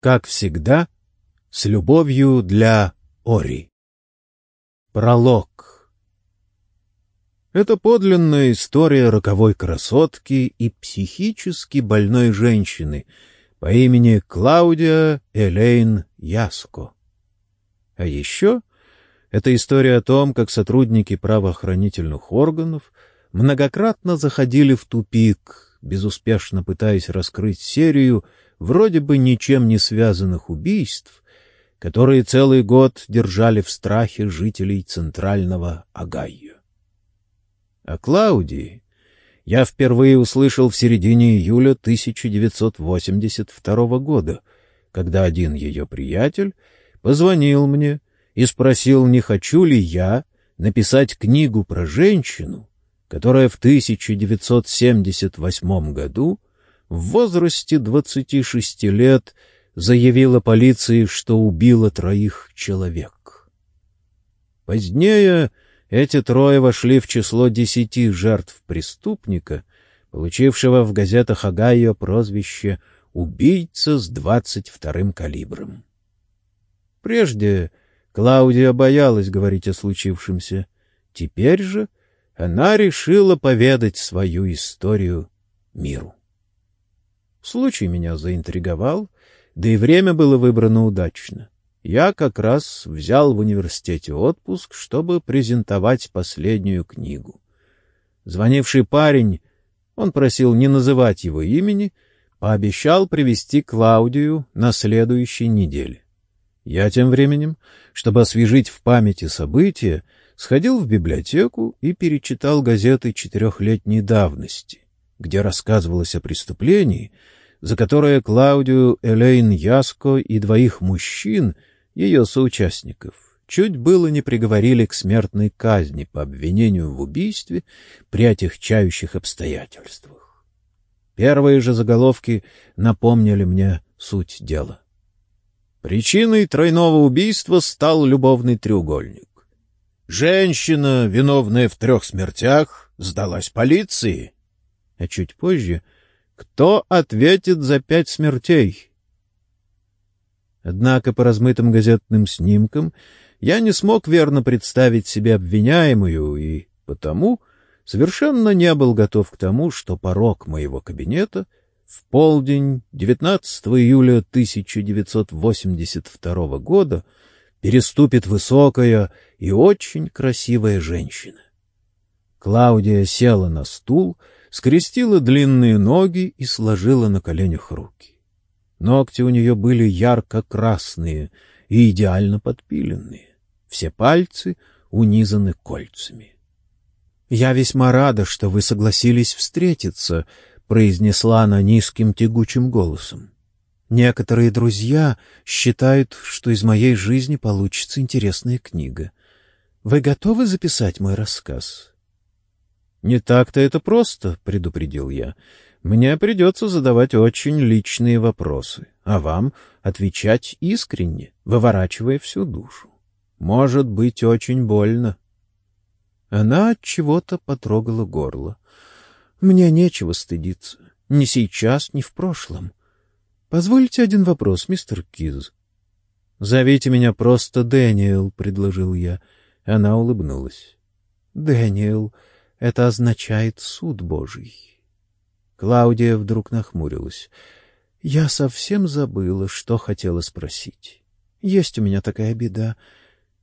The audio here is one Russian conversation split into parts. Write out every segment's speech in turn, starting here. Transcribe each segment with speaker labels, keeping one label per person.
Speaker 1: Как всегда, с любовью для Ори. Пролог. Это подлинная история роковой красотки и психически больной женщины по имени Клаудия Элейн Яско. А еще это история о том, как сотрудники правоохранительных органов многократно заходили в тупик, безуспешно пытаясь раскрыть серию вроде бы ничем не связанных убийств, которые целый год держали в страхе жителей центрального Огайо. О Клаудии я впервые услышал в середине июля 1982 года, когда один ее приятель позвонил мне и спросил, не хочу ли я написать книгу про женщину, которая в 1978 году в возрасте 26 лет заявила полиции, что убила троих человек. Позднее эти трое вошли в число десяти жертв преступника, получившего в газетах Огайо прозвище «убийца с двадцать вторым калибром». Прежде Клаудия боялась говорить о случившемся. Теперь же она решила поведать свою историю миру. Случай меня заинтриговал, да и время было выбрано удачно. Я как раз взял в университете отпуск, чтобы презентовать последнюю книгу. Звонивший парень, он просил не называть его имени, пообещал привести Клаудию на следующей неделе. Я тем временем, чтобы освежить в памяти события, сходил в библиотеку и перечитал газеты четырехлетней давности, где рассказывалось о преступлении, за которое Клаудию Элейн Яско и двоих мужчин, ее соучастников, чуть было не приговорили к смертной казни по обвинению в убийстве при отягчающих обстоятельствах. Первые же заголовки напомнили мне суть дела. Причиной тройного убийства стал любовный треугольник. Женщина, виновная в трех смертях, сдалась полиции. А чуть позже кто ответит за пять смертей? Однако по размытым газетным снимкам я не смог верно представить себе обвиняемую и потому совершенно не был готов к тому, что порог моего кабинета в полдень 19 июля 1982 года переступит высокая и очень красивая женщина. Клаудия села на стул, скрестила длинные ноги и сложила на коленях руки. Ногти у нее были ярко-красные и идеально подпиленные. Все пальцы унизаны кольцами. — Я весьма рада, что вы согласились встретиться, — произнесла она низким тягучим голосом. Некоторые друзья считают, что из моей жизни получится интересная книга. Вы готовы записать мой рассказ? — Не так-то это просто, — предупредил я. — Мне придется задавать очень личные вопросы, а вам отвечать искренне, выворачивая всю душу. Может быть очень больно. Она от чего-то потрогала горло. Мне нечего стыдиться, ни сейчас, ни в прошлом. Позвольте один вопрос, мистер Киз. Зовите меня просто Дэниел, предложил я. Она улыбнулась. Дэниел, это означает суд Божий. Клаудия вдруг нахмурилась. Я совсем забыла, что хотела спросить. Есть у меня такая беда.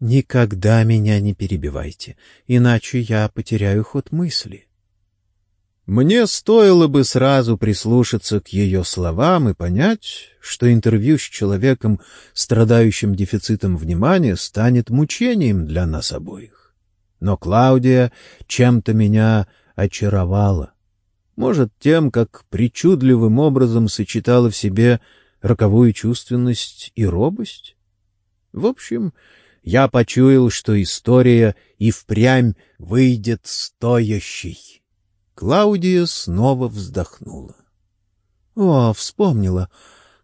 Speaker 1: Никогда меня не перебивайте, иначе я потеряю ход мысли. Мне стоило бы сразу прислушаться к ее словам и понять, что интервью с человеком, страдающим дефицитом внимания, станет мучением для нас обоих. Но Клаудия чем-то меня очаровала. Может, тем, как причудливым образом сочетала в себе роковую чувственность и робость? В общем, я почуял, что история и впрямь выйдет стоящей. Клаудия снова вздохнула. — О, вспомнила.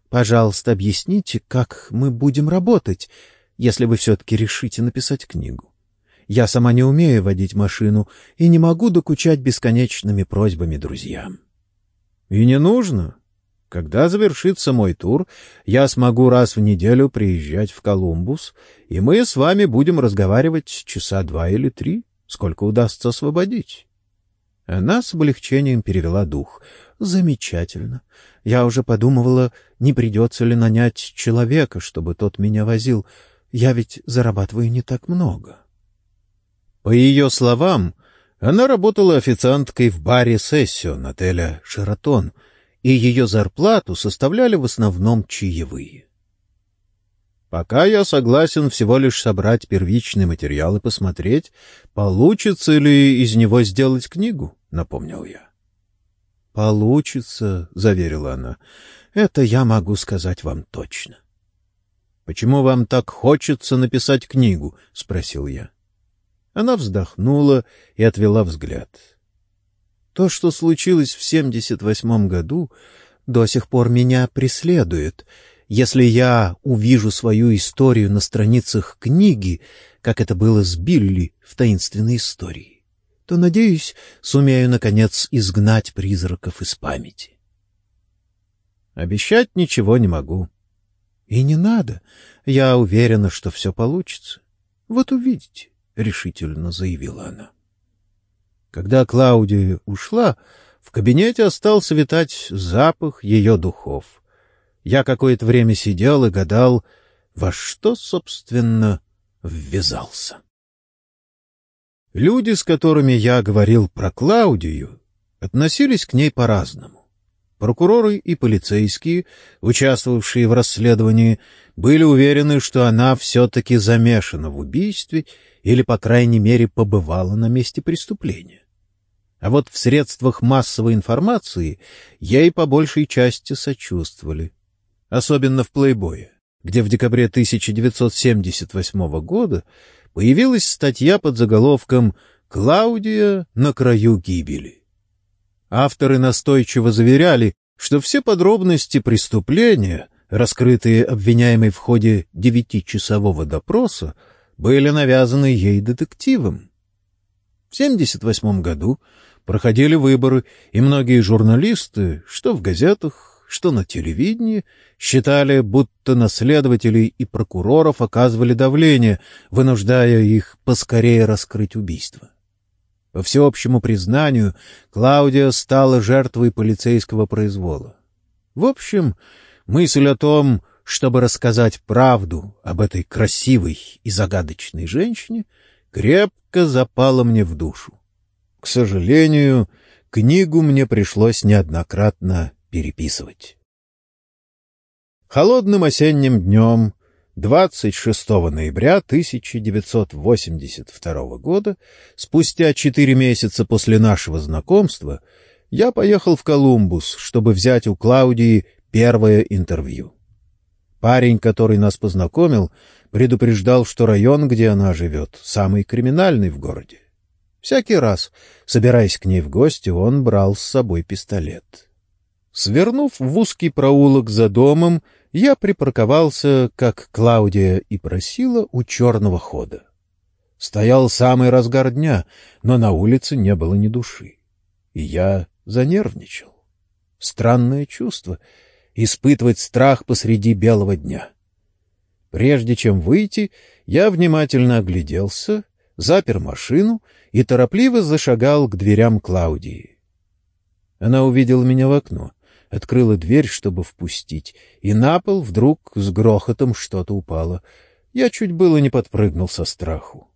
Speaker 1: Пожалуйста, объясните, как мы будем работать, если вы все-таки решите написать книгу. Я сама не умею водить машину и не могу докучать бесконечными просьбами друзьям. — И не нужно. Когда завершится мой тур, я смогу раз в неделю приезжать в Колумбус, и мы с вами будем разговаривать часа два или три, сколько удастся освободить. Она с облегчением перевела дух. Замечательно. Я уже подумывала, не придется ли нанять человека, чтобы тот меня возил. Я ведь зарабатываю не так много. По ее словам, она работала официанткой в баре «Сессион» отеля «Шератон», и ее зарплату составляли в основном чаевые. Пока я согласен всего лишь собрать первичный материал и посмотреть, получится ли из него сделать книгу, — напомнил я. — Получится, — заверила она. — Это я могу сказать вам точно. — Почему вам так хочется написать книгу? — спросил я. Она вздохнула и отвела взгляд. — то, что случилось в 78 году, до сих пор меня преследует. Если я увижу свою историю на страницах книги, как это было с Билли в таинственной истории, то, надеюсь, сумею, наконец, изгнать призраков из памяти. Обещать ничего не могу. И не надо. Я уверена, что все получится. Вот увидите, — решительно заявила она. Когда Клаудия ушла, в кабинете остался витать запах ее духов. Я какое-то время сидел и гадал, во что, собственно, ввязался. Люди, с которыми я говорил про Клаудию, относились к ней по-разному. Прокуроры и полицейские, участвовавшие в расследовании, были уверены, что она все-таки замешана в убийстве или, по крайней мере, побывала на месте преступления. А вот в средствах массовой информации ей по большей части сочувствовали. Особенно в «Плейбое», где в декабре 1978 года появилась статья под заголовком «Клаудия на краю гибели». Авторы настойчиво заверяли, что все подробности преступления, раскрытые обвиняемой в ходе девятичасового допроса, были навязаны ей детективом. В 1978 году проходили выборы, и многие журналисты, что в газетах, что на телевидении, считали, будто на следователей и прокуроров оказывали давление, вынуждая их поскорее раскрыть убийство. По всеобщему признанию, Клаудия стала жертвой полицейского произвола. В общем, мысль о том, чтобы рассказать правду об этой красивой и загадочной женщине, крепко запала мне в душу. К сожалению, книгу мне пришлось неоднократно переписывать. Холодным осенним днем 26 ноября 1982 года, спустя четыре месяца после нашего знакомства, я поехал в Колумбус, чтобы взять у Клаудии первое интервью. Парень, который нас познакомил, предупреждал, что район, где она живет, самый криминальный в городе. Всякий раз, собираясь к ней в гости, он брал с собой пистолет. Свернув в узкий проулок за домом, я припарковался, как Клаудия и просила, у черного хода. Стоял самый разгар дня, но на улице не было ни души. И я занервничал. Странное чувство — испытывать страх посреди белого дня. Прежде чем выйти, я внимательно огляделся, запер машину и торопливо зашагал к дверям Клаудии. Она увидела меня в окно, открыла дверь, чтобы впустить, и на пол вдруг с грохотом что-то упало. Я чуть было не подпрыгнул со страху.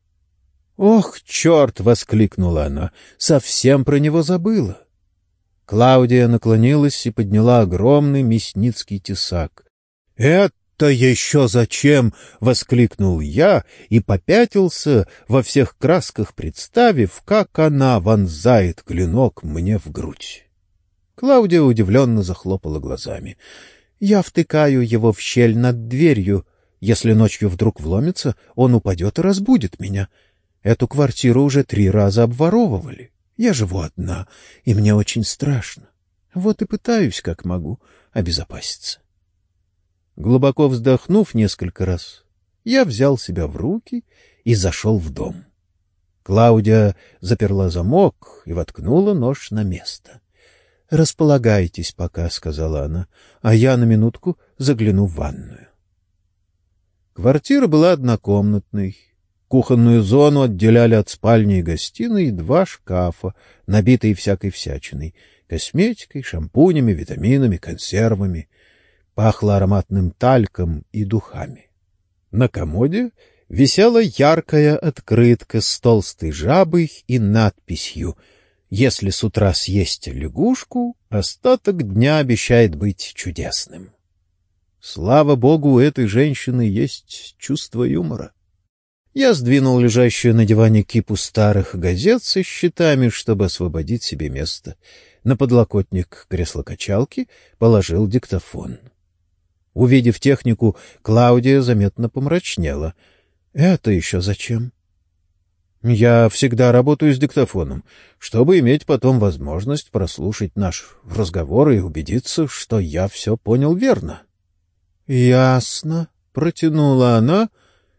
Speaker 1: «Ох, черт!» — воскликнула она. «Совсем про него забыла!» Клаудия наклонилась и подняла огромный мясницкий тесак. «Это «Это еще зачем?» — воскликнул я и попятился, во всех красках представив, как она вонзает клинок мне в грудь. Клаудия удивленно захлопала глазами. «Я втыкаю его в щель над дверью. Если ночью вдруг вломится, он упадет и разбудит меня. Эту квартиру уже три раза обворовывали. Я живу одна, и мне очень страшно. Вот и пытаюсь, как могу, обезопаситься». Глубоко вздохнув несколько раз, я взял себя в руки и зашел в дом. Клаудия заперла замок и воткнула нож на место. — Располагайтесь пока, — сказала она, — а я на минутку загляну в ванную. Квартира была однокомнатной. Кухонную зону отделяли от спальни и гостиной два шкафа, набитые всякой всячиной — косметикой, шампунями, витаминами, консервами. Пахло ароматным тальком и духами. На комоде висела яркая открытка с толстой жабой и надписью — если с утра съесть лягушку, остаток дня обещает быть чудесным. Слава богу, у этой женщины есть чувство юмора. Я сдвинул лежащую на диване кипу старых газет со счетами, чтобы освободить себе место. На подлокотник кресла-качалки положил диктофон. Увидев технику, Клаудия заметно помрачнела. — Это еще зачем? Я всегда работаю с диктофоном, чтобы иметь потом возможность прослушать наш разговор и убедиться, что я все понял верно. — Ясно, — протянула она,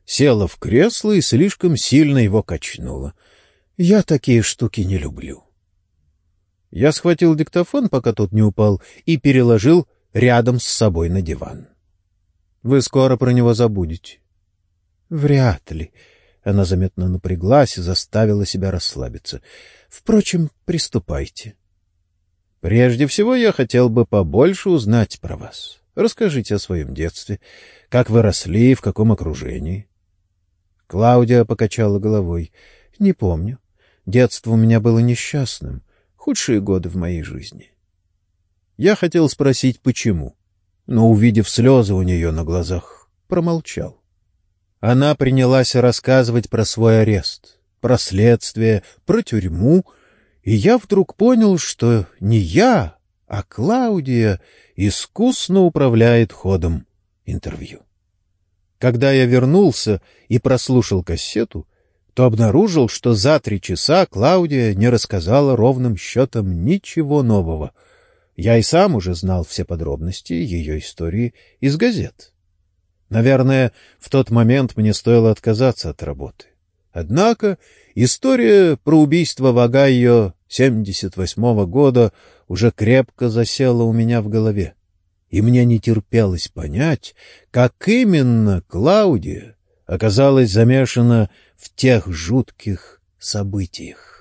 Speaker 1: села в кресло и слишком сильно его качнула. — Я такие штуки не люблю. Я схватил диктофон, пока тот не упал, и переложил рядом с собой на диван. — Вы скоро про него забудете. — Вряд ли. Она заметно напряглась и заставила себя расслабиться. Впрочем, приступайте. Прежде всего, я хотел бы побольше узнать про вас. Расскажите о своем детстве. Как вы росли, в каком окружении? Клаудия покачала головой. Не помню. Детство у меня было несчастным. Худшие годы в моей жизни. Я хотел спросить, почему, но, увидев слезы у нее на глазах, промолчал. Она принялась рассказывать про свой арест, про следствие, про тюрьму, и я вдруг понял, что не я, а Клаудия искусно управляет ходом интервью. Когда я вернулся и прослушал кассету, то обнаружил, что за три часа Клаудия не рассказала ровным счетом ничего нового. Я и сам уже знал все подробности ее истории из газет. Наверное, в тот момент мне стоило отказаться от работы. Однако история про убийство Вагайо 78-го года уже крепко засела у меня в голове, и мне не терпелось понять, как именно Клаудия оказалась замешана в тех жутких событиях.